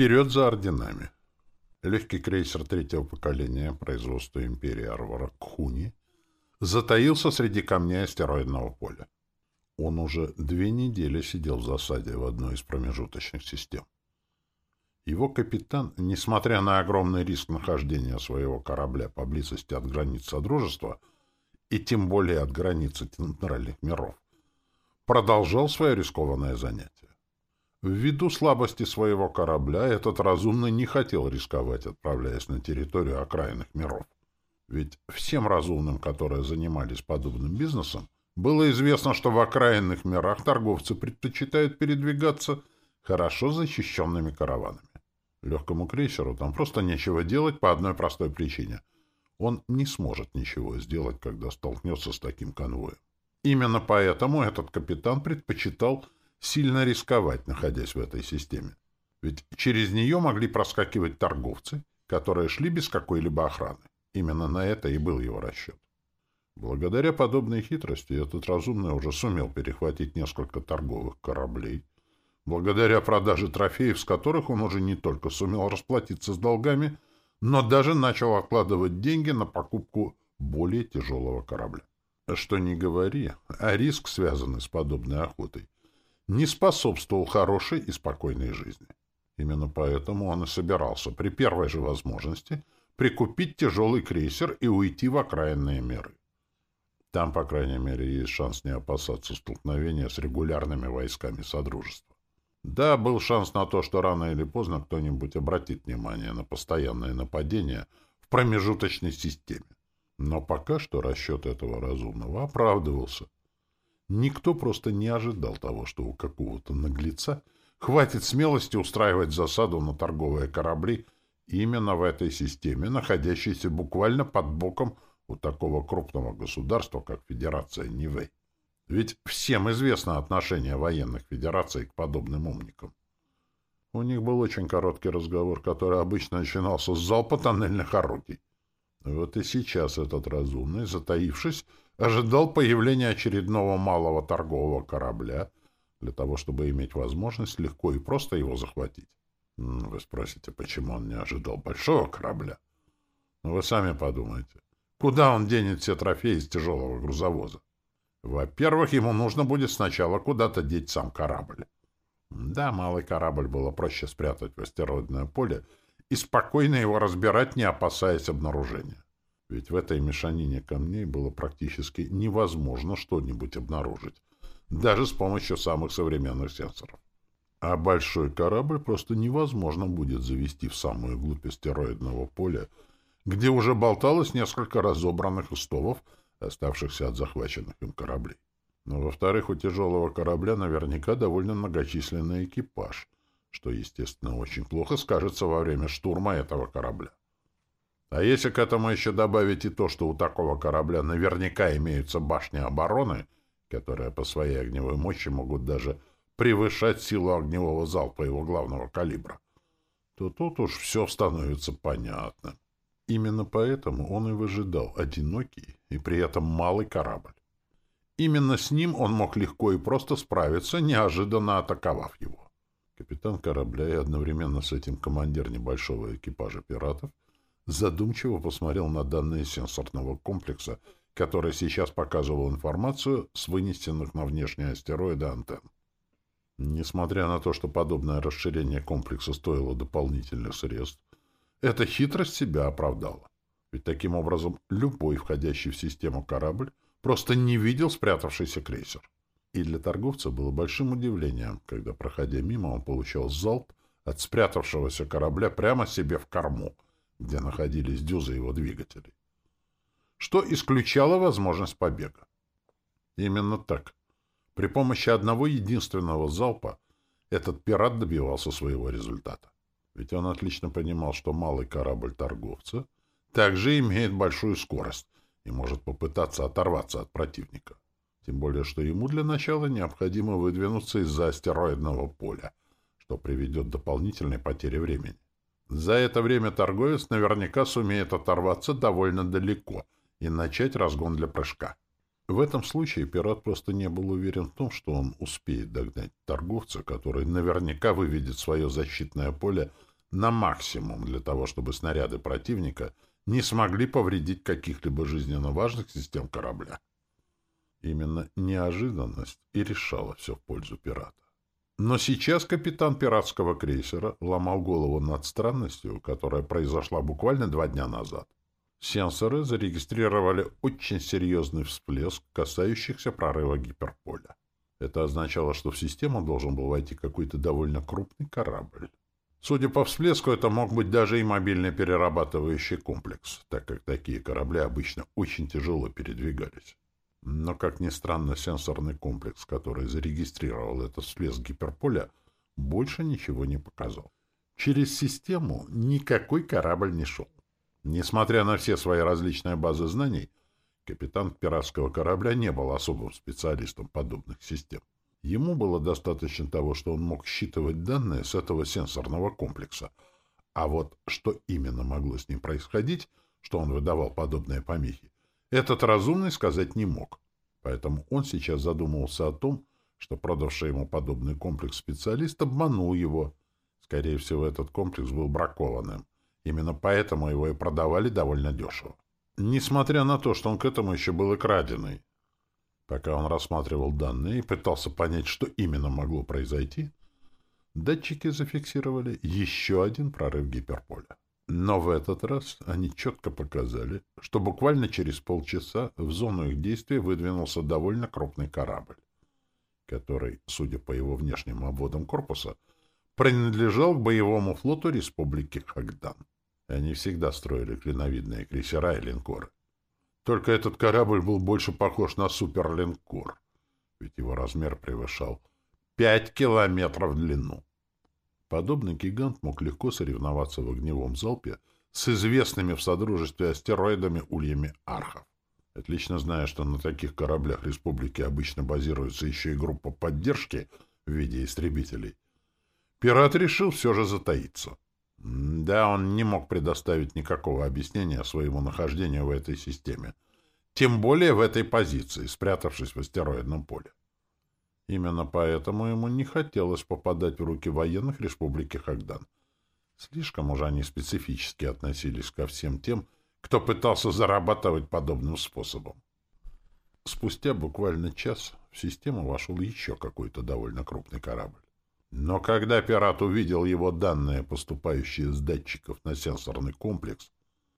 Вперед за орденами. Легкий крейсер третьего поколения производства империи Арвара Кхуни затаился среди камней астероидного поля. Он уже две недели сидел в засаде в одной из промежуточных систем. Его капитан, несмотря на огромный риск нахождения своего корабля поблизости от границ Содружества и тем более от границы центральных миров, продолжал свое рискованное занятие. Ввиду слабости своего корабля этот разумный не хотел рисковать, отправляясь на территорию окраинных миров. Ведь всем разумным, которые занимались подобным бизнесом, было известно, что в окраинных мирах торговцы предпочитают передвигаться хорошо защищенными караванами. Легкому крейсеру там просто нечего делать по одной простой причине. Он не сможет ничего сделать, когда столкнется с таким конвоем. Именно поэтому этот капитан предпочитал сильно рисковать, находясь в этой системе. Ведь через нее могли проскакивать торговцы, которые шли без какой-либо охраны. Именно на это и был его расчет. Благодаря подобной хитрости этот разумный уже сумел перехватить несколько торговых кораблей, благодаря продаже трофеев, с которых он уже не только сумел расплатиться с долгами, но даже начал откладывать деньги на покупку более тяжелого корабля. Что ни говори, а риск, связанный с подобной охотой, не способствовал хорошей и спокойной жизни. Именно поэтому он и собирался при первой же возможности прикупить тяжелый крейсер и уйти в окраинные меры. Там, по крайней мере, есть шанс не опасаться столкновения с регулярными войсками Содружества. Да, был шанс на то, что рано или поздно кто-нибудь обратит внимание на постоянное нападение в промежуточной системе. Но пока что расчет этого разумного оправдывался. Никто просто не ожидал того, что у какого-то наглеца хватит смелости устраивать засаду на торговые корабли именно в этой системе, находящейся буквально под боком у такого крупного государства, как Федерация Нивэй. Ведь всем известно отношение военных федераций к подобным умникам. У них был очень короткий разговор, который обычно начинался с залпа тоннельных орудий. Вот и сейчас этот разумный, затаившись, ожидал появления очередного малого торгового корабля для того, чтобы иметь возможность легко и просто его захватить. Вы спросите, почему он не ожидал большого корабля? Но ну, вы сами подумайте. Куда он денет все трофеи из тяжелого грузовоза? Во-первых, ему нужно будет сначала куда-то деть сам корабль. Да, малый корабль было проще спрятать в астероидное поле и спокойно его разбирать, не опасаясь обнаружения. Ведь в этой мешанине камней было практически невозможно что-нибудь обнаружить, даже с помощью самых современных сенсоров. А большой корабль просто невозможно будет завести в самую глубь астероидного поля, где уже болталось несколько разобранных устовов, оставшихся от захваченных им кораблей. Но, во-вторых, у тяжелого корабля наверняка довольно многочисленный экипаж — что, естественно, очень плохо скажется во время штурма этого корабля. А если к этому еще добавить и то, что у такого корабля наверняка имеются башни обороны, которые по своей огневой мощи могут даже превышать силу огневого залпа его главного калибра, то тут уж все становится понятным. Именно поэтому он и выжидал одинокий и при этом малый корабль. Именно с ним он мог легко и просто справиться, неожиданно атаковав его. Капитан корабля и одновременно с этим командир небольшого экипажа пиратов задумчиво посмотрел на данные сенсорного комплекса, который сейчас показывал информацию с вынесенных на внешние астероиды антенн. Несмотря на то, что подобное расширение комплекса стоило дополнительных средств, эта хитрость себя оправдала. Ведь таким образом любой входящий в систему корабль просто не видел спрятавшийся крейсер. И для торговца было большим удивлением, когда, проходя мимо, он получал залп от спрятавшегося корабля прямо себе в корму, где находились дюзы его двигателей. Что исключало возможность побега. Именно так. При помощи одного единственного залпа этот пират добивался своего результата. Ведь он отлично понимал, что малый корабль торговца также имеет большую скорость и может попытаться оторваться от противника. Тем более, что ему для начала необходимо выдвинуться из-за астероидного поля, что приведет к дополнительной потере времени. За это время торговец наверняка сумеет оторваться довольно далеко и начать разгон для прыжка. В этом случае пират просто не был уверен в том, что он успеет догнать торговца, который наверняка выведет свое защитное поле на максимум для того, чтобы снаряды противника не смогли повредить каких-либо жизненно важных систем корабля. Именно неожиданность и решала все в пользу пирата. Но сейчас капитан пиратского крейсера ломал голову над странностью, которая произошла буквально два дня назад. Сенсоры зарегистрировали очень серьезный всплеск, касающихся прорыва гиперполя. Это означало, что в систему должен был войти какой-то довольно крупный корабль. Судя по всплеску, это мог быть даже и мобильный перерабатывающий комплекс, так как такие корабли обычно очень тяжело передвигались. Но, как ни странно, сенсорный комплекс, который зарегистрировал этот всплеск гиперполя, больше ничего не показал. Через систему никакой корабль не шел. Несмотря на все свои различные базы знаний, капитан пиратского корабля не был особым специалистом подобных систем. Ему было достаточно того, что он мог считывать данные с этого сенсорного комплекса. А вот что именно могло с ним происходить, что он выдавал подобные помехи, этот разумный сказать не мог. Поэтому он сейчас задумывался о том, что продавший ему подобный комплекс специалист обманул его. Скорее всего, этот комплекс был бракованным. Именно поэтому его и продавали довольно дешево. Несмотря на то, что он к этому еще был и краденый. Пока он рассматривал данные и пытался понять, что именно могло произойти, датчики зафиксировали еще один прорыв гиперполя. Но в этот раз они четко показали, что буквально через полчаса в зону их действия выдвинулся довольно крупный корабль, который, судя по его внешним обводам корпуса, принадлежал к боевому флоту Республики Хагдан. Они всегда строили клиновидные крейсера и линкоры. Только этот корабль был больше похож на суперлинкор, ведь его размер превышал пять километров в длину. Подобный гигант мог легко соревноваться в огневом залпе с известными в содружестве астероидами ульями архов. Отлично зная, что на таких кораблях республики обычно базируется еще и группа поддержки в виде истребителей, пират решил все же затаиться. Да, он не мог предоставить никакого объяснения своему нахождению в этой системе. Тем более в этой позиции, спрятавшись в астероидном поле. Именно поэтому ему не хотелось попадать в руки военных Республики Хагдан. Слишком уже они специфически относились ко всем тем, кто пытался зарабатывать подобным способом. Спустя буквально час в систему вошел еще какой-то довольно крупный корабль. Но когда пират увидел его данные, поступающие с датчиков на сенсорный комплекс,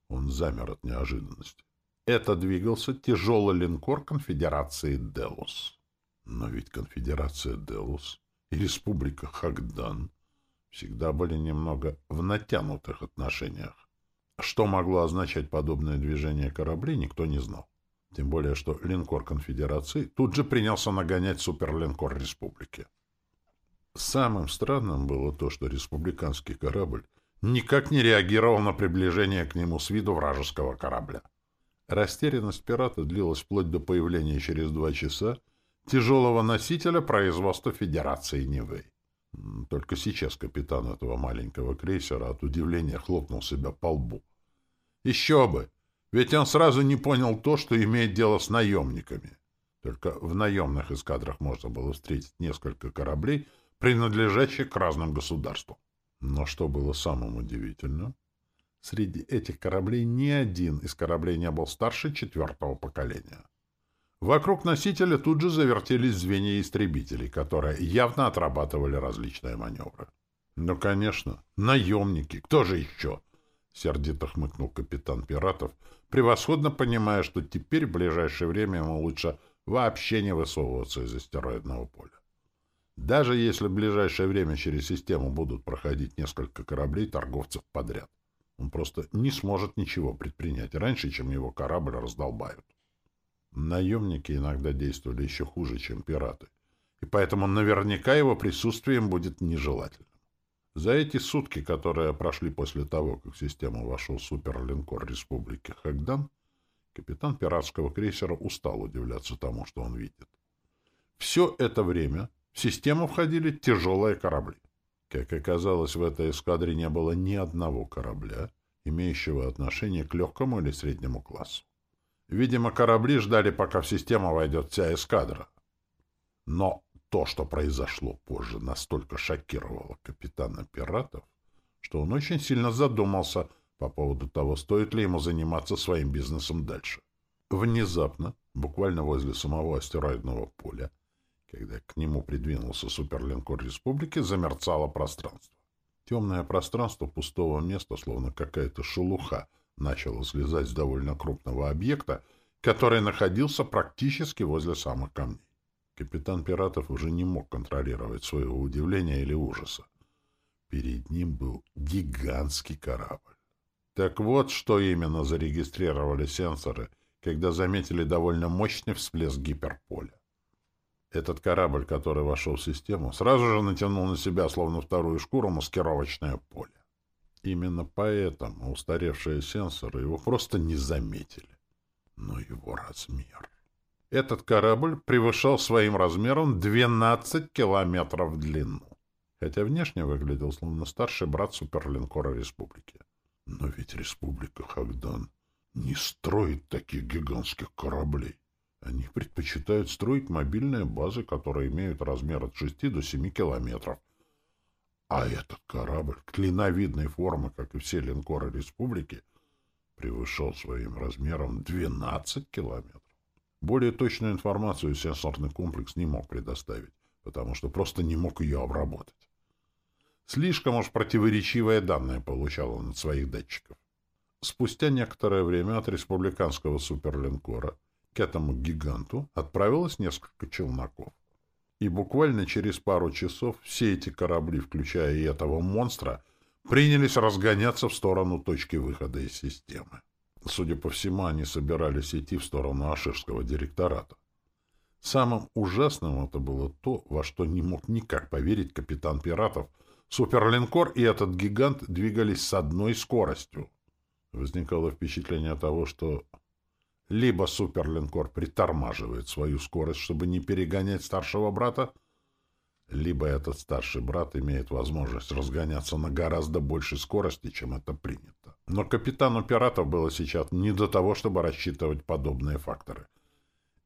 он замер от неожиданности. Это двигался тяжелый линкор конфедерации «Делус». Но ведь конфедерация «Делус» и республика Хагдан всегда были немного в натянутых отношениях. Что могло означать подобное движение кораблей, никто не знал. Тем более, что линкор конфедерации тут же принялся нагонять суперлинкор республики. Самым странным было то, что республиканский корабль никак не реагировал на приближение к нему с виду вражеского корабля. Растерянность пирата длилась вплоть до появления через два часа тяжелого носителя производства Федерации Нивэй. Только сейчас капитан этого маленького крейсера от удивления хлопнул себя по лбу. Еще бы! Ведь он сразу не понял то, что имеет дело с наемниками. Только в наемных эскадрах можно было встретить несколько кораблей — принадлежащих к разным государствам. Но что было самым удивительным? Среди этих кораблей ни один из кораблей не был старше четвертого поколения. Вокруг носителя тут же завертелись звенья истребителей, которые явно отрабатывали различные маневры. Ну, конечно, наемники, кто же еще? Сердито хмыкнул капитан пиратов, превосходно понимая, что теперь в ближайшее время ему лучше вообще не высовываться из астероидного поля. Даже если в ближайшее время через систему будут проходить несколько кораблей торговцев подряд, он просто не сможет ничего предпринять раньше, чем его корабль раздолбают. Наемники иногда действовали еще хуже, чем пираты, и поэтому наверняка его присутствием будет нежелательным. За эти сутки, которые прошли после того, как в систему вошел суперлинкор Республики Хагдан, капитан пиратского крейсера устал удивляться тому, что он видит. Все это время в систему входили тяжелые корабли. Как оказалось, в этой эскадре не было ни одного корабля, имеющего отношение к легкому или среднему классу. Видимо, корабли ждали, пока в систему войдет вся эскадра. Но то, что произошло позже, настолько шокировало капитана пиратов, что он очень сильно задумался по поводу того, стоит ли ему заниматься своим бизнесом дальше. Внезапно, буквально возле самого астероидного поля, когда к нему придвинулся суперлинкор республики, замерцало пространство. Темное пространство пустого места, словно какая-то шелуха, начало слезать с довольно крупного объекта, который находился практически возле самых камней. Капитан пиратов уже не мог контролировать своего удивления или ужаса. Перед ним был гигантский корабль. Так вот, что именно зарегистрировали сенсоры, когда заметили довольно мощный всплеск гиперполя. Этот корабль, который вошел в систему, сразу же натянул на себя, словно вторую шкуру, маскировочное поле. Именно поэтому устаревшие сенсоры его просто не заметили. Но его размер... Этот корабль превышал своим размером 12 километров в длину, хотя внешне выглядел словно старший брат суперлинкора республики. Но ведь республика Хагдан не строит таких гигантских кораблей. Они предпочитают строить мобильные базы, которые имеют размер от 6 до 7 километров. А этот корабль, клиновидной формы, как и все линкоры республики, превышал своим размером 12 километров. Более точную информацию сенсорный комплекс не мог предоставить, потому что просто не мог ее обработать. Слишком уж противоречивые данные получал он от своих датчиков. Спустя некоторое время от республиканского суперлинкора к этому гиганту отправилось несколько челноков. И буквально через пару часов все эти корабли, включая и этого монстра, принялись разгоняться в сторону точки выхода из системы. Судя по всему, они собирались идти в сторону Аширского директората. Самым ужасным это было то, во что не мог никак поверить капитан пиратов. Суперлинкор и этот гигант двигались с одной скоростью. Возникало впечатление того, что либо суперлинкор притормаживает свою скорость, чтобы не перегонять старшего брата, либо этот старший брат имеет возможность разгоняться на гораздо большей скорости, чем это принято. Но капитану пиратов было сейчас не до того, чтобы рассчитывать подобные факторы.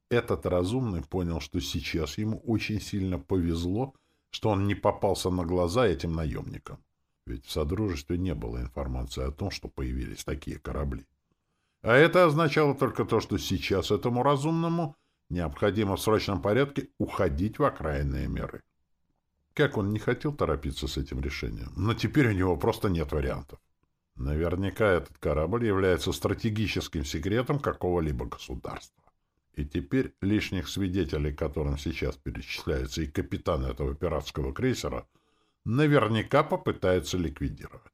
Этот разумный понял, что сейчас ему очень сильно повезло, что он не попался на глаза этим наемникам. Ведь в Содружестве не было информации о том, что появились такие корабли. А это означало только то, что сейчас этому разумному необходимо в срочном порядке уходить в окраинные миры. Как он не хотел торопиться с этим решением, но теперь у него просто нет вариантов. Наверняка этот корабль является стратегическим секретом какого-либо государства. И теперь лишних свидетелей, которым сейчас перечисляется и капитан этого пиратского крейсера, наверняка попытается ликвидировать.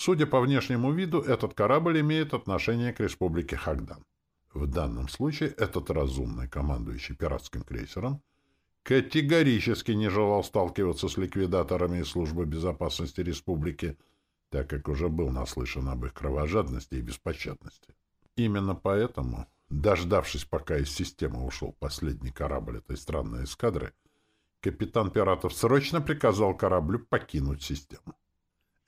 Судя по внешнему виду, этот корабль имеет отношение к республике Хагдан. В данном случае этот разумный, командующий пиратским крейсером, категорически не желал сталкиваться с ликвидаторами из службы безопасности республики, так как уже был наслышан об их кровожадности и беспощадности. Именно поэтому, дождавшись, пока из системы ушел последний корабль этой странной эскадры, капитан пиратов срочно приказал кораблю покинуть систему.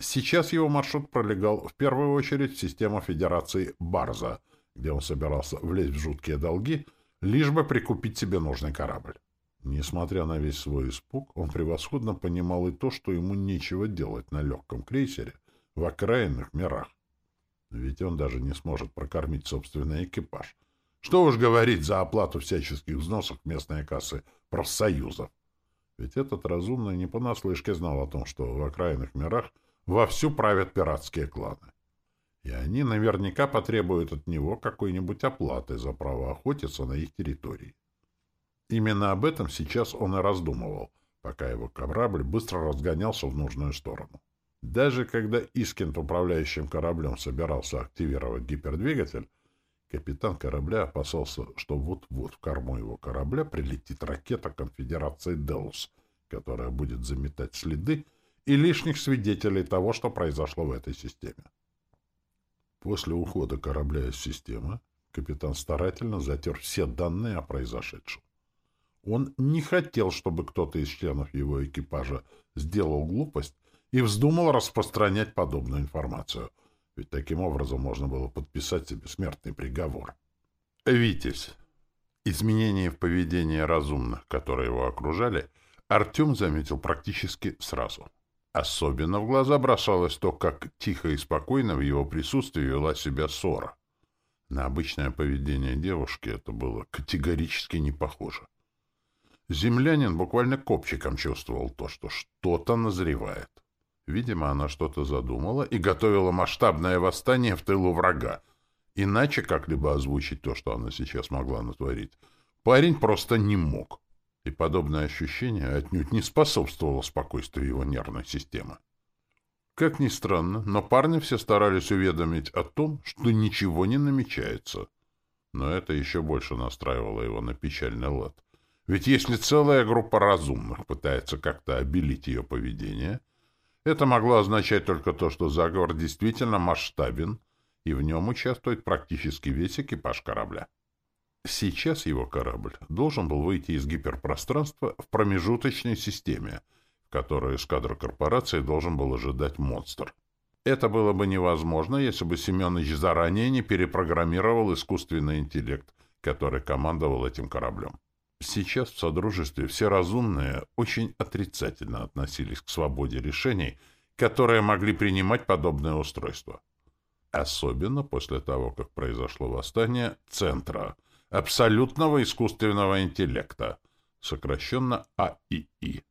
Сейчас его маршрут пролегал в первую очередь в систему Федерации Барза, где он собирался влезть в жуткие долги, лишь бы прикупить себе нужный корабль. Несмотря на весь свой испуг, он превосходно понимал и то, что ему нечего делать на легком крейсере в окраинных мирах. Ведь он даже не сможет прокормить собственный экипаж. Что уж говорить за оплату всяческих взносов местной кассы профсоюзов. Ведь этот разумный не понаслышке знал о том, что в окраинных мирах вовсю правят пиратские кланы. И они наверняка потребуют от него какой-нибудь оплаты за право охотиться на их территории. Именно об этом сейчас он и раздумывал, пока его корабль быстро разгонялся в нужную сторону. Даже когда Искент, управляющим кораблем, собирался активировать гипердвигатель, капитан корабля опасался, что вот-вот в корму его корабля прилетит ракета конфедерации «Деус», которая будет заметать следы и лишних свидетелей того, что произошло в этой системе. После ухода корабля из системы капитан старательно затер все данные о произошедшем. Он не хотел, чтобы кто-то из членов его экипажа сделал глупость и вздумал распространять подобную информацию, ведь таким образом можно было подписать себе смертный приговор. «Витязь!» Изменения в поведении разумных, которые его окружали, Артем заметил практически сразу. Особенно в глаза бросалось то, как тихо и спокойно в его присутствии вела себя ссора. На обычное поведение девушки это было категорически не похоже. Землянин буквально копчиком чувствовал то, что что-то назревает. Видимо, она что-то задумала и готовила масштабное восстание в тылу врага. Иначе как-либо озвучить то, что она сейчас могла натворить, парень просто не мог и подобное ощущение отнюдь не способствовало спокойствию его нервной системы. Как ни странно, но парни все старались уведомить о том, что ничего не намечается. Но это еще больше настраивало его на печальный лад. Ведь если целая группа разумных пытается как-то обелить ее поведение, это могло означать только то, что заговор действительно масштабен, и в нем участвует практически весь экипаж корабля. Сейчас его корабль должен был выйти из гиперпространства в промежуточной системе, в которой эскадра корпорации должен был ожидать монстр. Это было бы невозможно, если бы Семенович заранее не перепрограммировал искусственный интеллект, который командовал этим кораблем. Сейчас в Содружестве все разумные очень отрицательно относились к свободе решений, которые могли принимать подобное устройство. Особенно после того, как произошло восстание Центра — абсолютного искусственного интеллекта, сокращенно АИИ,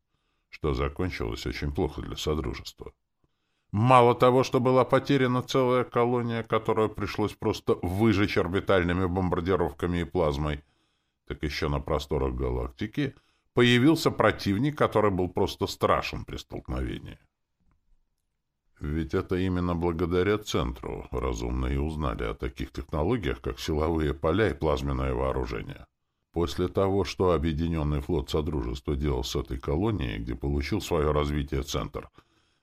что закончилось очень плохо для Содружества. Мало того, что была потеряна целая колония, которую пришлось просто выжечь орбитальными бомбардировками и плазмой, так еще на просторах галактики появился противник, который был просто страшен при столкновении. Ведь это именно благодаря Центру разумные узнали о таких технологиях, как силовые поля и плазменное вооружение. После того, что Объединенный флот Содружества делал с этой колонией, где получил свое развитие Центр,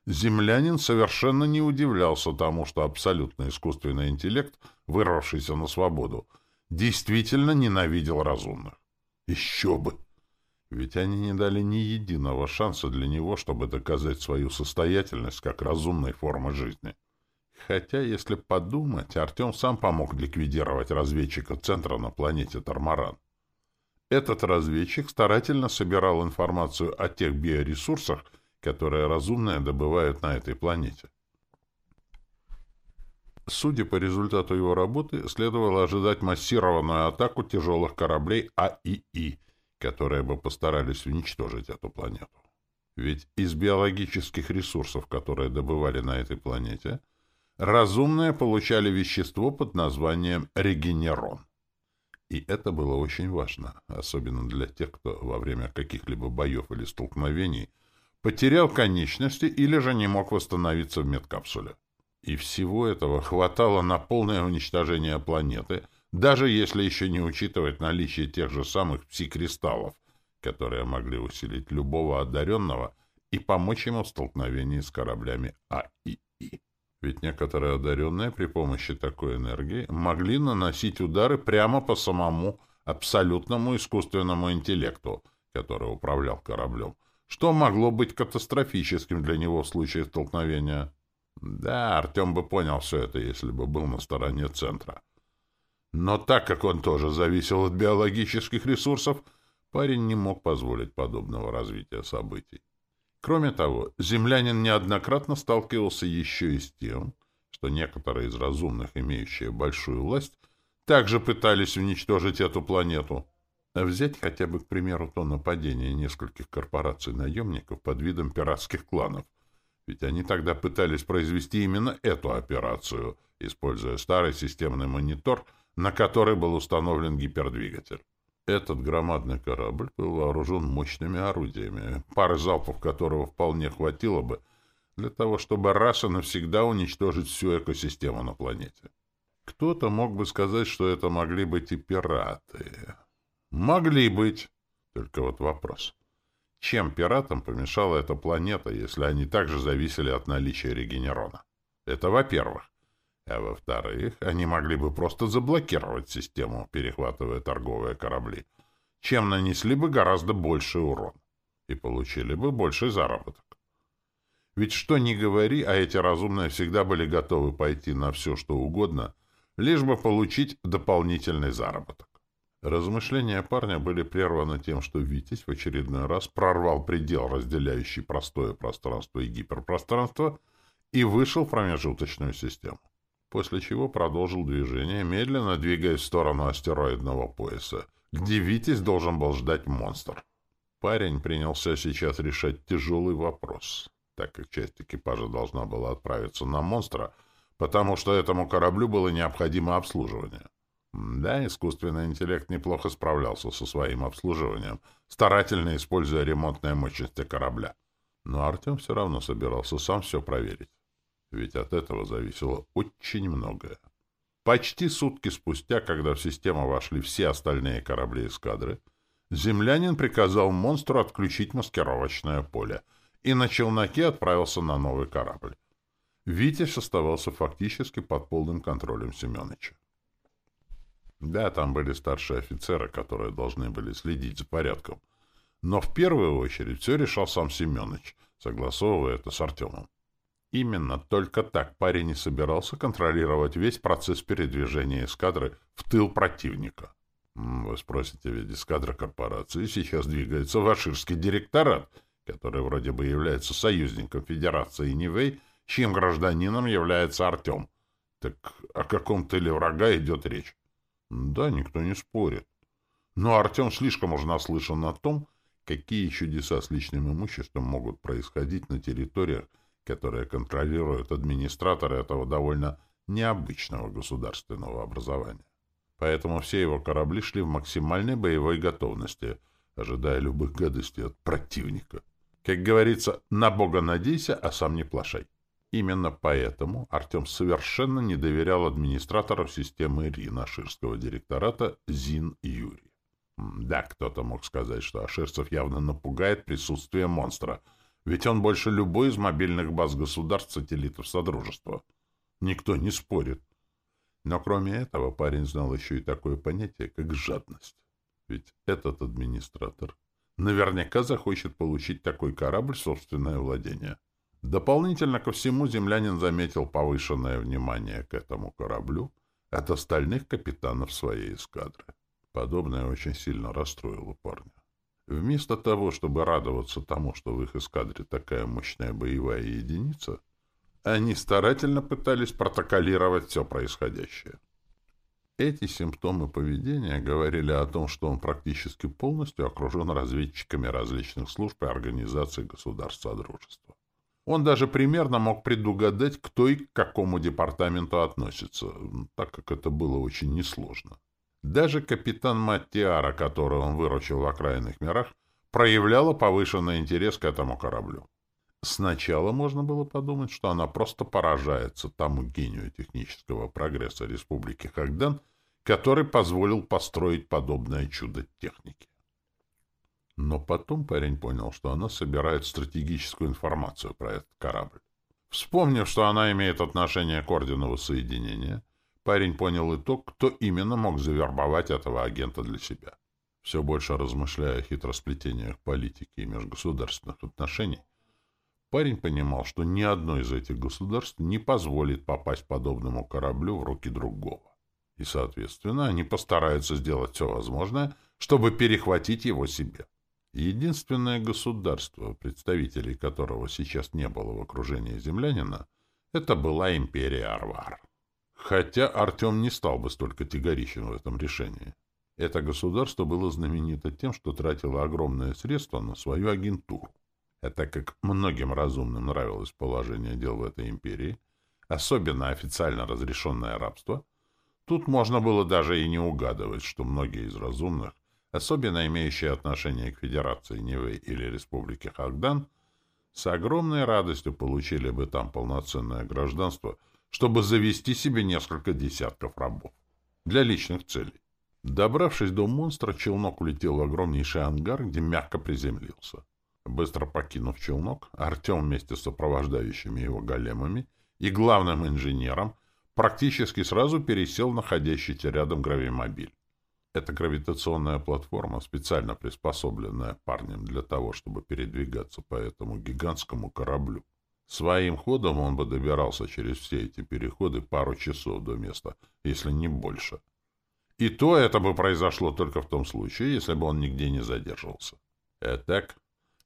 землянин совершенно не удивлялся тому, что абсолютно искусственный интеллект, вырвавшийся на свободу, действительно ненавидел разумных. Еще бы! Ведь они не дали ни единого шанса для него, чтобы доказать свою состоятельность как разумной формы жизни. Хотя, если подумать, Артем сам помог ликвидировать разведчика Центра на планете Тормаран. Этот разведчик старательно собирал информацию о тех биоресурсах, которые разумные добывают на этой планете. Судя по результату его работы, следовало ожидать массированную атаку тяжелых кораблей АИИ – которые бы постарались уничтожить эту планету. Ведь из биологических ресурсов, которые добывали на этой планете, разумные получали вещество под названием регенерон. И это было очень важно, особенно для тех, кто во время каких-либо боев или столкновений потерял конечности или же не мог восстановиться в медкапсуле. И всего этого хватало на полное уничтожение планеты – даже если еще не учитывать наличие тех же самых пси-кристаллов, которые могли усилить любого одаренного и помочь ему в столкновении с кораблями А и И. Ведь некоторые одаренные при помощи такой энергии могли наносить удары прямо по самому абсолютному искусственному интеллекту, который управлял кораблем, что могло быть катастрофическим для него в случае столкновения. Да, Артем бы понял все это, если бы был на стороне центра. Но так как он тоже зависел от биологических ресурсов, парень не мог позволить подобного развития событий. Кроме того, землянин неоднократно сталкивался еще и с тем, что некоторые из разумных, имеющие большую власть, также пытались уничтожить эту планету. А взять хотя бы, к примеру, то нападение нескольких корпораций-наемников под видом пиратских кланов. Ведь они тогда пытались произвести именно эту операцию, используя старый системный монитор — на который был установлен гипердвигатель. Этот громадный корабль был вооружен мощными орудиями, пары залпов которого вполне хватило бы для того, чтобы раз и навсегда уничтожить всю экосистему на планете. Кто-то мог бы сказать, что это могли быть и пираты. Могли быть. Только вот вопрос. Чем пиратам помешала эта планета, если они также зависели от наличия регенерона? Это во-первых. А во-вторых, они могли бы просто заблокировать систему, перехватывая торговые корабли, чем нанесли бы гораздо больший урон и получили бы больший заработок. Ведь что ни говори, а эти разумные всегда были готовы пойти на все, что угодно, лишь бы получить дополнительный заработок. Размышления парня были прерваны тем, что Витязь в очередной раз прорвал предел, разделяющий простое пространство и гиперпространство, и вышел в промежуточную систему. После чего продолжил движение, медленно двигаясь в сторону астероидного пояса, где Витязь должен был ждать монстр. Парень принялся сейчас решать тяжелый вопрос, так как часть экипажа должна была отправиться на монстра, потому что этому кораблю было необходимо обслуживание. Да, искусственный интеллект неплохо справлялся со своим обслуживанием, старательно используя ремонтные мощности корабля. Но Артем все равно собирался сам все проверить. Ведь от этого зависело очень многое. Почти сутки спустя, когда в систему вошли все остальные корабли эскадры, землянин приказал монстру отключить маскировочное поле и на челноке отправился на новый корабль. Витязь оставался фактически под полным контролем Семеновича. Да, там были старшие офицеры, которые должны были следить за порядком. Но в первую очередь все решал сам Семенович, согласовывая это с Артемом. Именно только так парень и собирался контролировать весь процесс передвижения эскадры в тыл противника. Вы спросите, ведь эскадра корпорации сейчас двигается в Аширский директорат, который вроде бы является союзником Федерации Нивей, чьим гражданином является Артем. Так о каком тыле врага идет речь? Да, никто не спорит. Но Артем слишком уж наслышан о том, какие чудеса с личным имуществом могут происходить на территориях, которые контролируют администраторы этого довольно необычного государственного образования. Поэтому все его корабли шли в максимальной боевой готовности, ожидая любых гадостей от противника. Как говорится, на Бога надейся, а сам не плашай. Именно поэтому Артем совершенно не доверял администратору системы РИ Аширского директората Зин Юрий. Да, кто-то мог сказать, что Аширцев явно напугает присутствие монстра, ведь он больше любой из мобильных баз государств-сателлитов Содружества. Никто не спорит. Но кроме этого парень знал еще и такое понятие, как жадность. Ведь этот администратор наверняка захочет получить такой корабль в собственное владение. Дополнительно ко всему землянин заметил повышенное внимание к этому кораблю от остальных капитанов своей эскадры. Подобное очень сильно расстроило парня. Вместо того, чтобы радоваться тому, что в их эскадре такая мощная боевая единица, они старательно пытались протоколировать все происходящее. Эти симптомы поведения говорили о том, что он практически полностью окружен разведчиками различных служб и организаций государств Содружества. Он даже примерно мог предугадать, кто и к какому департаменту относится, так как это было очень несложно. Даже капитан Маттиара, которого он выручил в окраинных мирах, проявляла повышенный интерес к этому кораблю. Сначала можно было подумать, что она просто поражается тому гению технического прогресса Республики Хагдан, который позволил построить подобное чудо техники. Но потом парень понял, что она собирает стратегическую информацию про этот корабль. Вспомнив, что она имеет отношение к Ордену Воссоединения, парень понял и то, кто именно мог завербовать этого агента для себя. Все больше размышляя о хитросплетениях политики и межгосударственных отношений, парень понимал, что ни одно из этих государств не позволит попасть подобному кораблю в руки другого. И, соответственно, они постараются сделать все возможное, чтобы перехватить его себе. Единственное государство, представителей которого сейчас не было в окружении землянина, это была империя Арвар. Хотя Артем не стал бы столь категоричен в этом решении. Это государство было знаменито тем, что тратило огромные средства на свою агентуру. А так как многим разумным нравилось положение дел в этой империи, особенно официально разрешенное рабство, тут можно было даже и не угадывать, что многие из разумных особенно имеющие отношение к Федерации Нивы или Республике Хагдан, с огромной радостью получили бы там полноценное гражданство, чтобы завести себе несколько десятков рабов. Для личных целей. Добравшись до монстра, челнок улетел в огромнейший ангар, где мягко приземлился. Быстро покинув челнок, Артем вместе с сопровождающими его големами и главным инженером практически сразу пересел находящийся рядом гравимобиль. Эта гравитационная платформа, специально приспособленная парнем для того, чтобы передвигаться по этому гигантскому кораблю. Своим ходом он бы добирался через все эти переходы пару часов до места, если не больше. И то это бы произошло только в том случае, если бы он нигде не задерживался. Этак,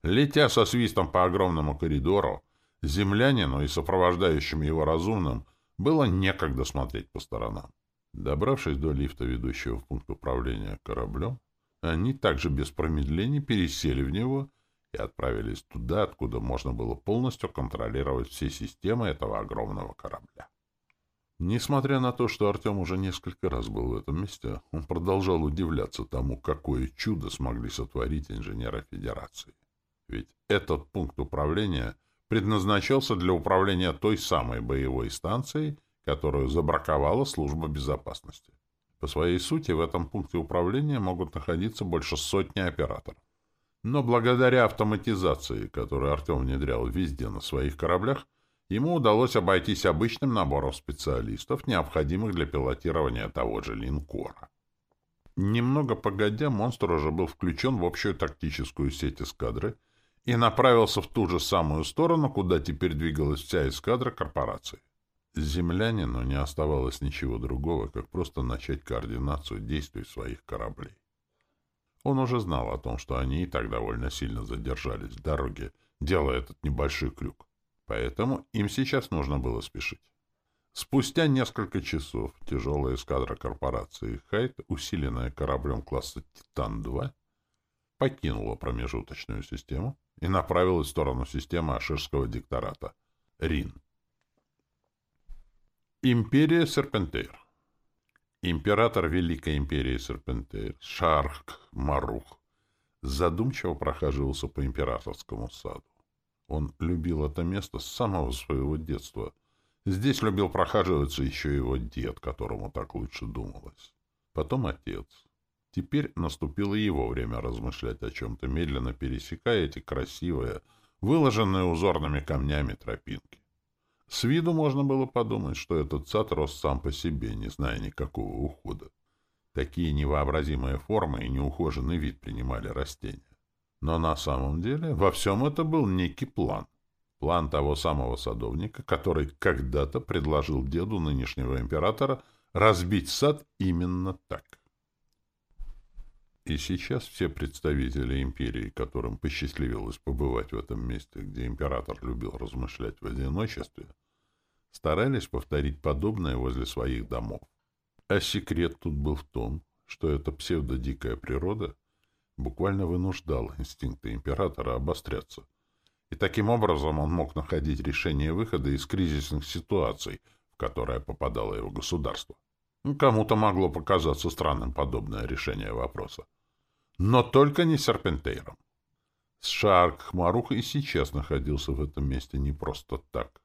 летя со свистом по огромному коридору, землянину и сопровождающим его разумным было некогда смотреть по сторонам. Добравшись до лифта, ведущего в пункт управления кораблем, они также без промедлений пересели в него и отправились туда, откуда можно было полностью контролировать все системы этого огромного корабля. Несмотря на то, что Артем уже несколько раз был в этом месте, он продолжал удивляться тому, какое чудо смогли сотворить инженеры Федерации. Ведь этот пункт управления предназначался для управления той самой боевой станцией, которую забраковала служба безопасности. По своей сути, в этом пункте управления могут находиться больше сотни операторов. Но благодаря автоматизации, которую Артем внедрял везде на своих кораблях, ему удалось обойтись обычным набором специалистов, необходимых для пилотирования того же линкора. Немного погодя, монстр уже был включен в общую тактическую сеть эскадры и направился в ту же самую сторону, куда теперь двигалась вся эскадра корпорации. Землянину не оставалось ничего другого, как просто начать координацию действий своих кораблей. Он уже знал о том, что они и так довольно сильно задержались в дороге, делая этот небольшой крюк. Поэтому им сейчас нужно было спешить. Спустя несколько часов тяжелая эскадра корпорации «Хайт», усиленная кораблем класса «Титан-2», покинула промежуточную систему и направилась в сторону системы Аширского диктората — РИН. Империя Серпентейр Император Великой Империи Серпентейр, Шарх Марух, задумчиво прохаживался по императорскому саду. Он любил это место с самого своего детства. Здесь любил прохаживаться еще его дед, которому так лучше думалось. Потом отец. Теперь наступило его время размышлять о чем-то, медленно пересекая эти красивые, выложенные узорными камнями тропинки. С виду можно было подумать, что этот сад рос сам по себе, не зная никакого ухода. Такие невообразимые формы и неухоженный вид принимали растения. Но на самом деле во всем это был некий план. План того самого садовника, который когда-то предложил деду нынешнего императора разбить сад именно так. И сейчас все представители империи, которым посчастливилось побывать в этом месте, где император любил размышлять в одиночестве, старались повторить подобное возле своих домов. А секрет тут был в том, что эта псевдодикая природа буквально вынуждала инстинкты императора обостряться. И таким образом он мог находить решение выхода из кризисных ситуаций, в которые попадало его государство. Ну, кому-то могло показаться странным подобное решение вопроса. Но только не Серпентейром. Шарк Хмарух и сейчас находился в этом месте не просто так.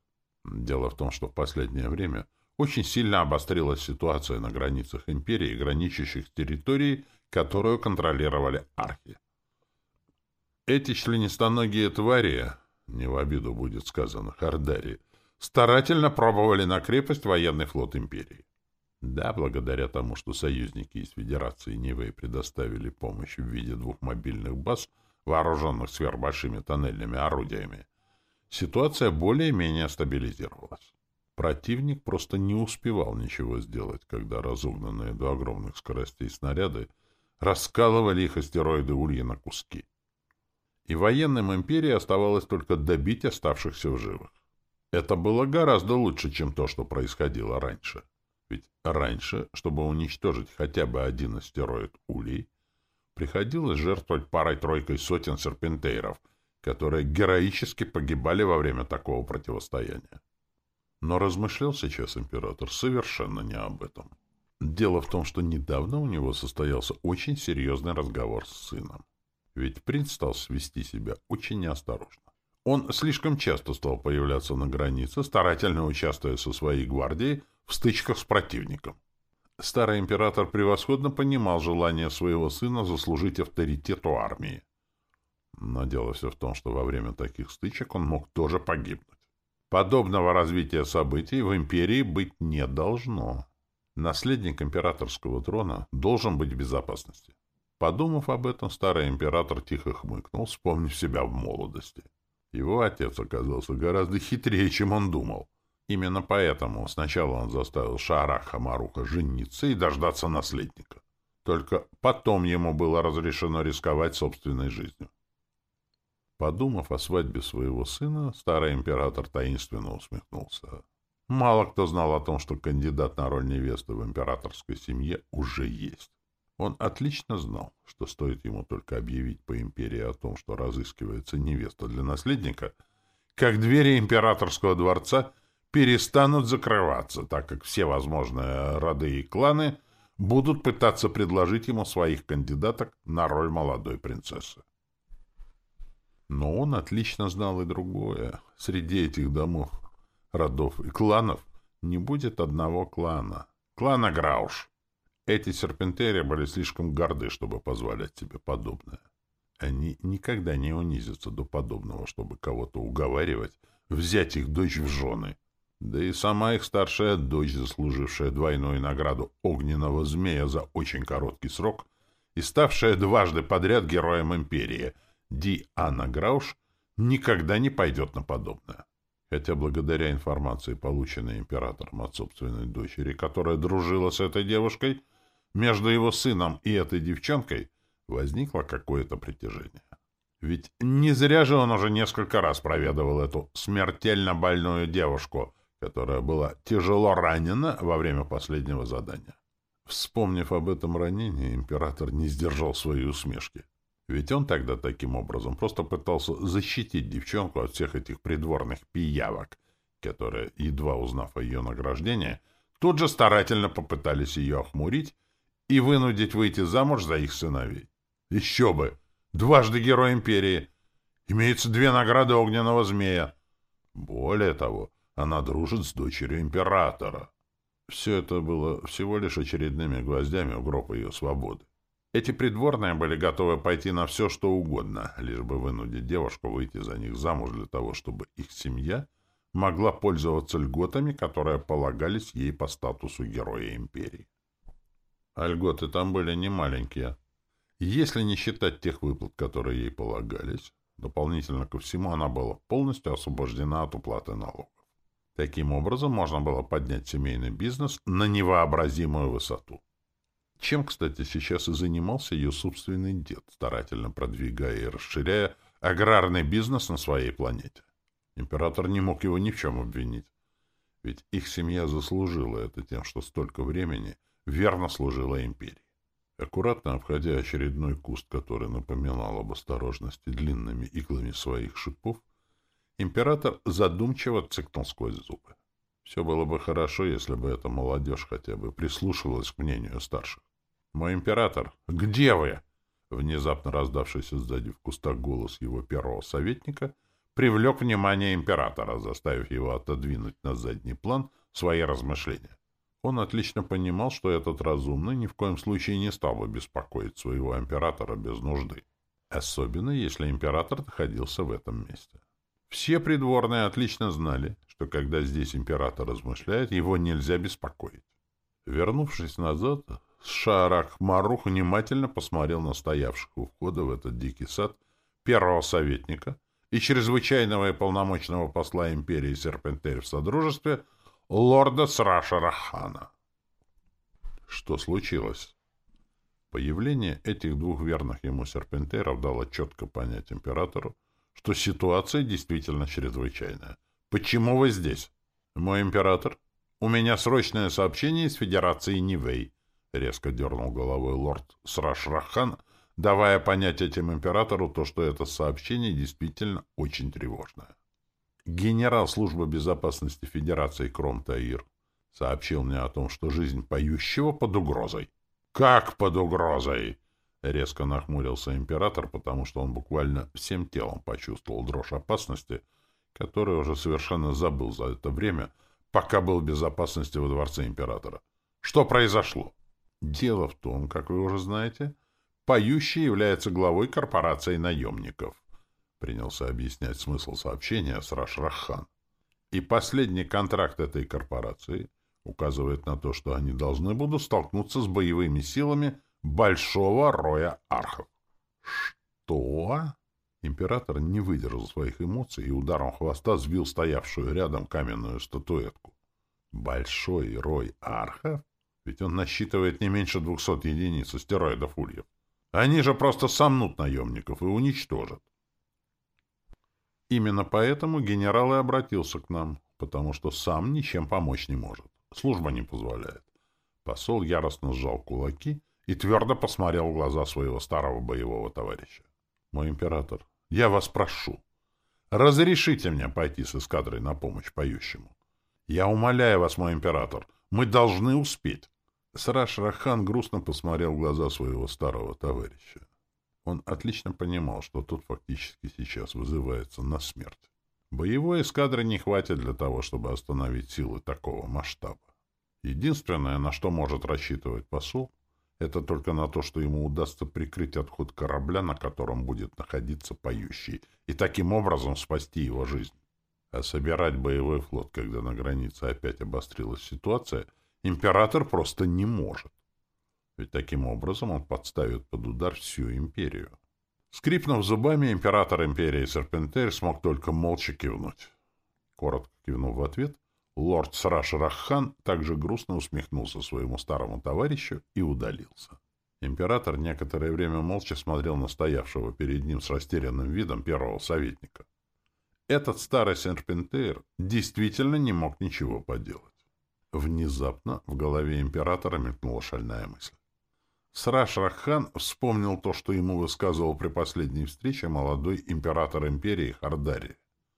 Дело в том, что в последнее время очень сильно обострилась ситуация на границах империи, граничащих с территорией, которую контролировали архи. Эти членистоногие твари, не в обиду будет сказано, Хардари, старательно пробовали на крепость военный флот империи. Да, благодаря тому, что союзники из Федерации Нивы предоставили помощь в виде двух мобильных баз, вооруженных сверхбольшими тоннельными орудиями, ситуация более-менее стабилизировалась. Противник просто не успевал ничего сделать, когда разогнанные до огромных скоростей снаряды раскалывали их астероиды Улья на куски. И военным империи оставалось только добить оставшихся в живых. Это было гораздо лучше, чем то, что происходило раньше. Ведь раньше, чтобы уничтожить хотя бы один астероид Улей, приходилось жертвовать парой-тройкой сотен серпентейров — которые героически погибали во время такого противостояния. Но размышлял сейчас император совершенно не об этом. Дело в том, что недавно у него состоялся очень серьезный разговор с сыном. Ведь принц стал свести себя очень неосторожно. Он слишком часто стал появляться на границе, старательно участвуя со своей гвардией в стычках с противником. Старый император превосходно понимал желание своего сына заслужить авторитет у армии. Но дело все в том, что во время таких стычек он мог тоже погибнуть. Подобного развития событий в империи быть не должно. Наследник императорского трона должен быть в безопасности. Подумав об этом, старый император тихо хмыкнул, вспомнив себя в молодости. Его отец оказался гораздо хитрее, чем он думал. Именно поэтому сначала он заставил Шаараха Маруха жениться и дождаться наследника. Только потом ему было разрешено рисковать собственной жизнью. Подумав о свадьбе своего сына, старый император таинственно усмехнулся. Мало кто знал о том, что кандидат на роль невесты в императорской семье уже есть. Он отлично знал, что стоит ему только объявить по империи о том, что разыскивается невеста для наследника, как двери императорского дворца перестанут закрываться, так как все возможные роды и кланы будут пытаться предложить ему своих кандидаток на роль молодой принцессы. Но он отлично знал и другое. Среди этих домов, родов и кланов не будет одного клана. Клана Грауш. Эти серпентери были слишком горды, чтобы позволять себе подобное. Они никогда не унизятся до подобного, чтобы кого-то уговаривать взять их дочь в жены. Да и сама их старшая дочь, заслужившая двойную награду огненного змея за очень короткий срок и ставшая дважды подряд героем империи, Ди Анна Грауш, никогда не пойдет на подобное. Хотя благодаря информации, полученной императором от собственной дочери, которая дружила с этой девушкой, между его сыном и этой девчонкой возникло какое-то притяжение. Ведь не зря же он уже несколько раз проведывал эту смертельно больную девушку, которая была тяжело ранена во время последнего задания. Вспомнив об этом ранении, император не сдержал своей усмешки. Ведь он тогда таким образом просто пытался защитить девчонку от всех этих придворных пиявок, которые, едва узнав о ее награждении, тут же старательно попытались ее охмурить и вынудить выйти замуж за их сыновей. Еще бы! Дважды Герой Империи! Имеется две награды Огненного Змея. Более того, она дружит с дочерью Императора. Все это было всего лишь очередными гвоздями в гроб ее свободы. Эти придворные были готовы пойти на все, что угодно, лишь бы вынудить девушку выйти за них замуж для того, чтобы их семья могла пользоваться льготами, которые полагались ей по статусу героя империи. А льготы там были немаленькие. Если не считать тех выплат, которые ей полагались, дополнительно ко всему она была полностью освобождена от уплаты налогов. Таким образом, можно было поднять семейный бизнес на невообразимую высоту. Чем, кстати, сейчас и занимался ее собственный дед, старательно продвигая и расширяя аграрный бизнес на своей планете. Император не мог его ни в чем обвинить. Ведь их семья заслужила это тем, что столько времени верно служила империи. Аккуратно обходя очередной куст, который напоминал об осторожности длинными иглами своих шипов, император задумчиво цикнул сквозь зубы. Все было бы хорошо, если бы эта молодежь хотя бы прислушивалась к мнению старших. «Мой император, где вы?» Внезапно раздавшийся сзади в кустах голос его первого советника привлек внимание императора, заставив его отодвинуть на задний план свои размышления. Он отлично понимал, что этот разумный ни в коем случае не стал бы беспокоить своего императора без нужды. Особенно, если император находился в этом месте. Все придворные отлично знали, что когда здесь император размышляет, его нельзя беспокоить. Вернувшись назад, Шарах Марух внимательно посмотрел на стоявших у входа в этот дикий сад первого советника и чрезвычайного и полномочного посла империи Серпентель в Содружестве — лорда Срашера Хана. Что случилось? Появление этих двух верных ему серпентеров дало четко понять императору, что ситуация действительно чрезвычайная. «Почему вы здесь?» «Мой император, у меня срочное сообщение из Федерации Нивей», — резко дернул головой лорд Срашрахан, давая понять этим императору то, что это сообщение действительно очень тревожное. Генерал службы безопасности Федерации Кромтаир сообщил мне о том, что жизнь поющего под угрозой. «Как под угрозой?» Резко нахмурился император, потому что он буквально всем телом почувствовал дрожь опасности, которую уже совершенно забыл за это время, пока был в безопасности во дворце императора. Что произошло? Дело в том, как вы уже знаете, поющий является главой корпорации наемников. Принялся объяснять смысл сообщения с Рашрахан. И последний контракт этой корпорации указывает на то, что они должны будут столкнуться с боевыми силами большого роя архов. Что? Император не выдержал своих эмоций и ударом хвоста сбил стоявшую рядом каменную статуэтку. Большой рой архов? Ведь он насчитывает не меньше двухсот единиц астероидов ульев. Они же просто сомнут наемников и уничтожат. Именно поэтому генерал и обратился к нам, потому что сам ничем помочь не может. Служба не позволяет. Посол яростно сжал кулаки и твердо посмотрел в глаза своего старого боевого товарища. «Мой император, я вас прошу, разрешите мне пойти с эскадрой на помощь поющему. Я умоляю вас, мой император, мы должны успеть». Сраш Рахан грустно посмотрел в глаза своего старого товарища. Он отлично понимал, что тут фактически сейчас вызывается на смерть. Боевой эскадры не хватит для того, чтобы остановить силы такого масштаба. Единственное, на что может рассчитывать посол, это только на то, что ему удастся прикрыть отход корабля, на котором будет находиться поющий, и таким образом спасти его жизнь. А собирать боевой флот, когда на границе опять обострилась ситуация, император просто не может. Ведь таким образом он подставит под удар всю империю. Скрипнув зубами, император империи Серпентель смог только молча кивнуть. Коротко кивнув в ответ, лорд Сраш Раххан также грустно усмехнулся своему старому товарищу и удалился. Император некоторое время молча смотрел на стоявшего перед ним с растерянным видом первого советника. Этот старый Серпентейр действительно не мог ничего поделать. Внезапно в голове императора мелькнула шальная мысль. Сраш Раххан вспомнил то, что ему высказывал при последней встрече молодой император империи Хардари.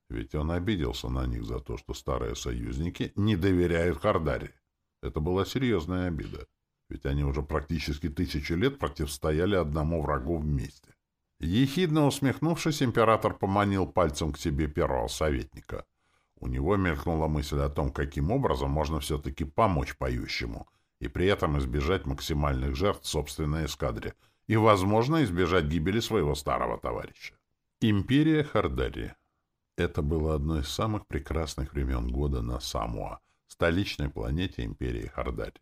Ведь он обиделся на них за то, что старые союзники не доверяют Хардари. Это была серьезная обида, ведь они уже практически тысячу лет противостояли одному врагу вместе. Ехидно усмехнувшись, император поманил пальцем к себе первого советника. У него мелькнула мысль о том, каким образом можно все-таки помочь поющему — и при этом избежать максимальных жертв собственной эскадре и, возможно, избежать гибели своего старого товарища. Империя Хардари. Это было одно из самых прекрасных времен года на Самуа, столичной планете империи Хардари.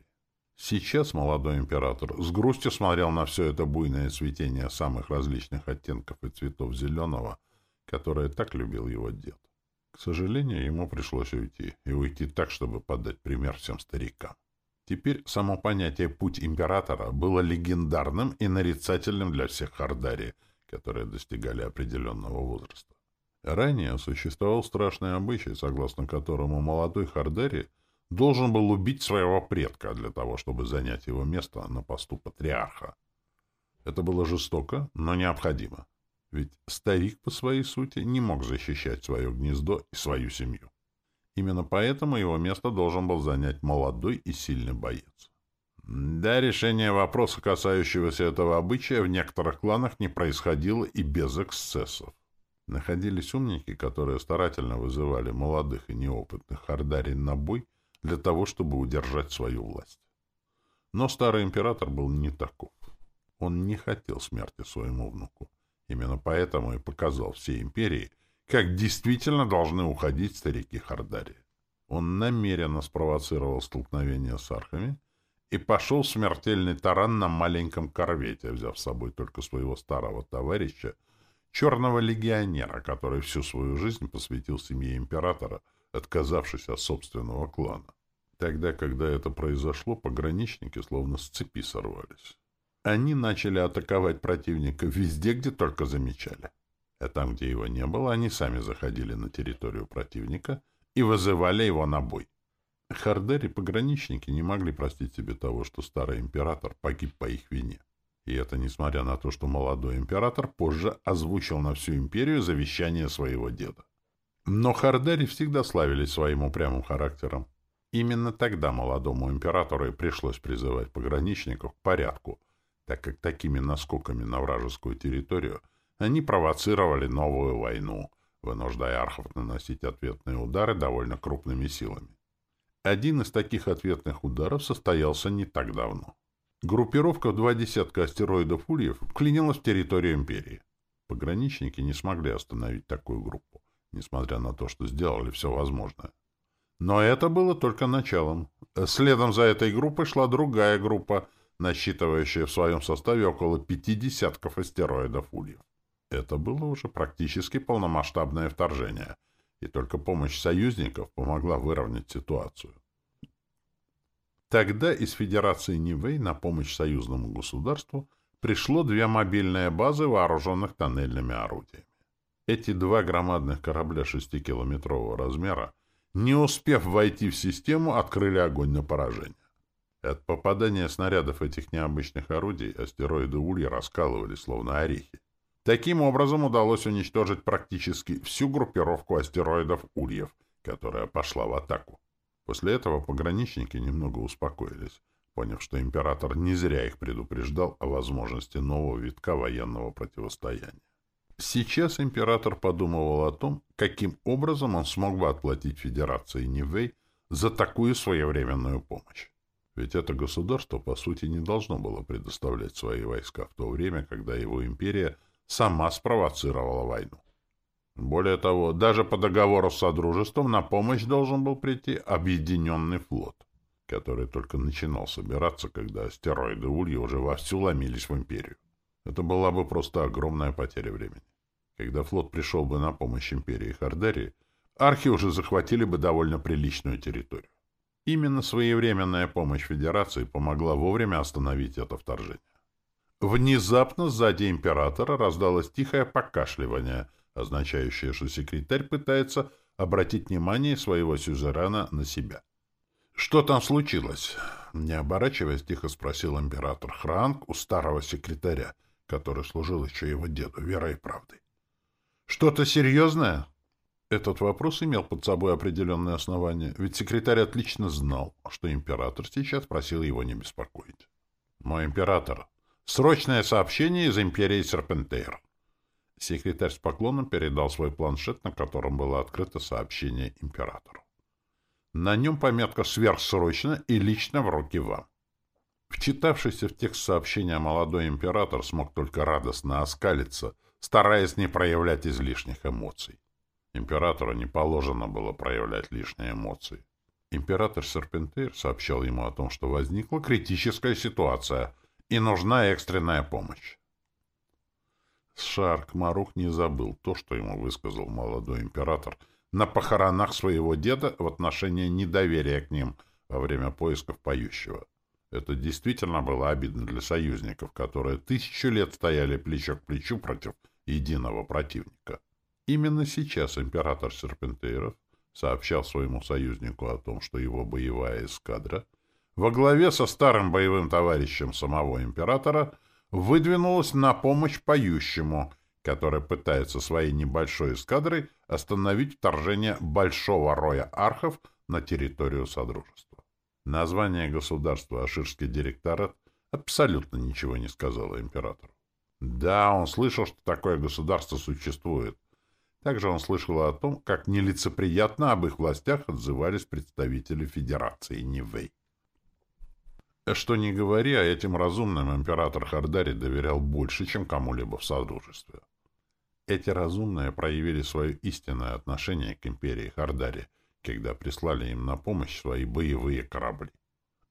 Сейчас молодой император с грустью смотрел на все это буйное цветение самых различных оттенков и цветов зеленого, которое так любил его дед. К сожалению, ему пришлось уйти, и уйти так, чтобы подать пример всем старикам. Теперь само понятие «путь императора» было легендарным и нарицательным для всех Хардари, которые достигали определенного возраста. Ранее существовал страшный обычай, согласно которому молодой Хардари должен был убить своего предка для того, чтобы занять его место на посту патриарха. Это было жестоко, но необходимо. Ведь старик по своей сути не мог защищать свое гнездо и свою семью. Именно поэтому его место должен был занять молодой и сильный боец. Да, решение вопроса, касающегося этого обычая, в некоторых кланах не происходило и без эксцессов. Находились умники, которые старательно вызывали молодых и неопытных хардарий на бой для того, чтобы удержать свою власть. Но старый император был не таков. Он не хотел смерти своему внуку. Именно поэтому и показал всей империи, как действительно должны уходить старики Хардари. Он намеренно спровоцировал столкновение с архами и пошел в смертельный таран на маленьком корвете, взяв с собой только своего старого товарища, черного легионера, который всю свою жизнь посвятил семье императора, отказавшись от собственного клана. Тогда, когда это произошло, пограничники словно с цепи сорвались. Они начали атаковать противника везде, где только замечали. А там, где его не было, они сами заходили на территорию противника и вызывали его на бой. Хардери пограничники не могли простить себе того, что старый император погиб по их вине. И это несмотря на то, что молодой император позже озвучил на всю империю завещание своего деда. Но Хардери всегда славились своим упрямым характером. Именно тогда молодому императору и пришлось призывать пограничников к порядку, так как такими наскоками на вражескую территорию – они провоцировали новую войну, вынуждая архов наносить ответные удары довольно крупными силами. Один из таких ответных ударов состоялся не так давно. Группировка в два десятка астероидов Ульев вклинилась в территорию Империи. Пограничники не смогли остановить такую группу, несмотря на то, что сделали все возможное. Но это было только началом. Следом за этой группой шла другая группа, насчитывающая в своем составе около пяти десятков астероидов Ульев. Это было уже практически полномасштабное вторжение, и только помощь союзников помогла выровнять ситуацию. Тогда из Федерации Нивэй на помощь союзному государству пришло две мобильные базы, вооруженных тоннельными орудиями. Эти два громадных корабля шестикилометрового размера, не успев войти в систему, открыли огонь на поражение. От попадания снарядов этих необычных орудий астероиды Улья раскалывались, словно орехи. Таким образом удалось уничтожить практически всю группировку астероидов Ульев, которая пошла в атаку. После этого пограничники немного успокоились, поняв, что император не зря их предупреждал о возможности нового витка военного противостояния. Сейчас император подумывал о том, каким образом он смог бы отплатить Федерации Нивэй за такую своевременную помощь. Ведь это государство, по сути, не должно было предоставлять свои войска в то время, когда его империя сама спровоцировала войну. Более того, даже по договору с Содружеством на помощь должен был прийти объединенный флот, который только начинал собираться, когда астероиды Улья уже вовсю ломились в империю. Это была бы просто огромная потеря времени. Когда флот пришел бы на помощь империи Хардарии, архи уже захватили бы довольно приличную территорию. Именно своевременная помощь Федерации помогла вовремя остановить это вторжение. Внезапно сзади императора раздалось тихое покашливание, означающее, что секретарь пытается обратить внимание своего сюзерена на себя. «Что там случилось?» Не оборачиваясь, тихо спросил император Хранг у старого секретаря, который служил еще его деду, верой и правдой. «Что-то серьезное?» Этот вопрос имел под собой определенные основания, ведь секретарь отлично знал, что император сейчас просил его не беспокоить. «Мой император, срочное сообщение из империи Серпентейр». Секретарь с поклоном передал свой планшет, на котором было открыто сообщение императору. На нем пометка «Сверхсрочно» и «Лично в руки вам». Вчитавшийся в текст сообщения молодой император смог только радостно оскалиться, стараясь не проявлять излишних эмоций. Императору не положено было проявлять лишние эмоции. Император Серпентейр сообщал ему о том, что возникла критическая ситуация и нужна экстренная помощь. Шарк Марух не забыл то, что ему высказал молодой император на похоронах своего деда в отношении недоверия к ним во время поисков поющего. Это действительно было обидно для союзников, которые тысячу лет стояли плечо к плечу против единого противника. Именно сейчас император Серпентейров сообщал своему союзнику о том, что его боевая эскадра во главе со старым боевым товарищем самого императора выдвинулась на помощь поющему, который пытается своей небольшой эскадрой остановить вторжение большого роя архов на территорию Содружества. Название государства Аширский директорат абсолютно ничего не сказала императору. Да, он слышал, что такое государство существует, также он слышал о том, как нелицеприятно об их властях отзывались представители Федерации Нивэй. Что не говори, а этим разумным император Хардари доверял больше, чем кому-либо в Содружестве. Эти разумные проявили свое истинное отношение к империи Хардари, когда прислали им на помощь свои боевые корабли.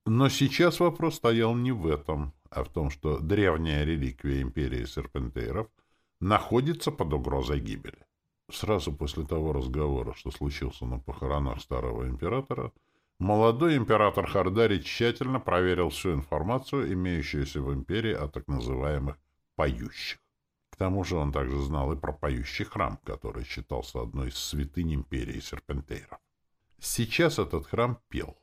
Но сейчас вопрос стоял не в этом, а в том, что древняя реликвия империи серпентейров находится под угрозой гибели. Сразу после того разговора, что случился на похоронах старого императора, молодой император Хардари тщательно проверил всю информацию, имеющуюся в империи о так называемых «поющих». К тому же он также знал и про поющий храм, который считался одной из святынь империи серпентейров. Сейчас этот храм пел.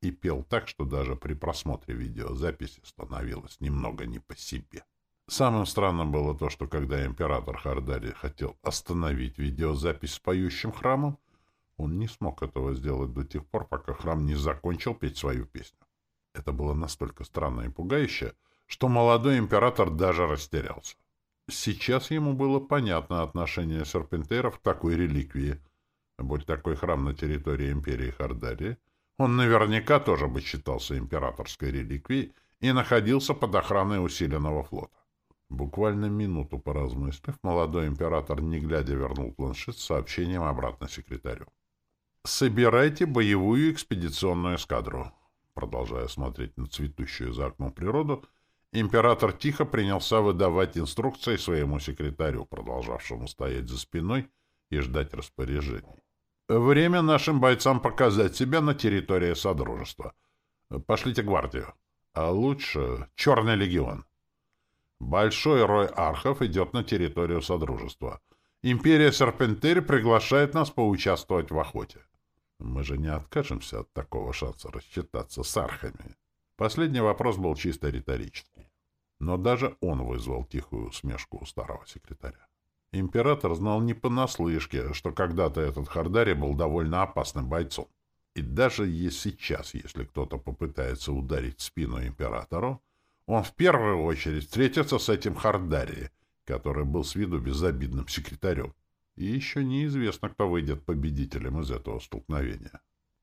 И пел так, что даже при просмотре видеозаписи становилось немного не по себе. Самым странным было то, что когда император Хардари хотел остановить видеозапись с поющим храмом, он не смог этого сделать до тех пор, пока храм не закончил петь свою песню. Это было настолько странно и пугающе, что молодой император даже растерялся. Сейчас ему было понятно отношение серпентеров к такой реликвии. Будь такой храм на территории империи Хардари, он наверняка тоже бы считался императорской реликвией и находился под охраной усиленного флота. Буквально минуту поразмыслив, молодой император, не глядя, вернул планшет с сообщением обратно секретарю. «Собирайте боевую экспедиционную эскадру». Продолжая смотреть на цветущую за окном природу, Император тихо принялся выдавать инструкции своему секретарю, продолжавшему стоять за спиной и ждать распоряжений. «Время нашим бойцам показать себя на территории Содружества. Пошлите гвардию. А лучше Черный легион. Большой рой архов идет на территорию Содружества. Империя Серпентарь приглашает нас поучаствовать в охоте. Мы же не откажемся от такого шанса рассчитаться с архами». Последний вопрос был чисто риторический. Но даже он вызвал тихую усмешку у старого секретаря. Император знал не понаслышке, что когда-то этот Хардари был довольно опасным бойцом. И даже если сейчас, если кто-то попытается ударить спину императору, он в первую очередь встретится с этим Хардари, который был с виду безобидным секретарем. И еще неизвестно, кто выйдет победителем из этого столкновения.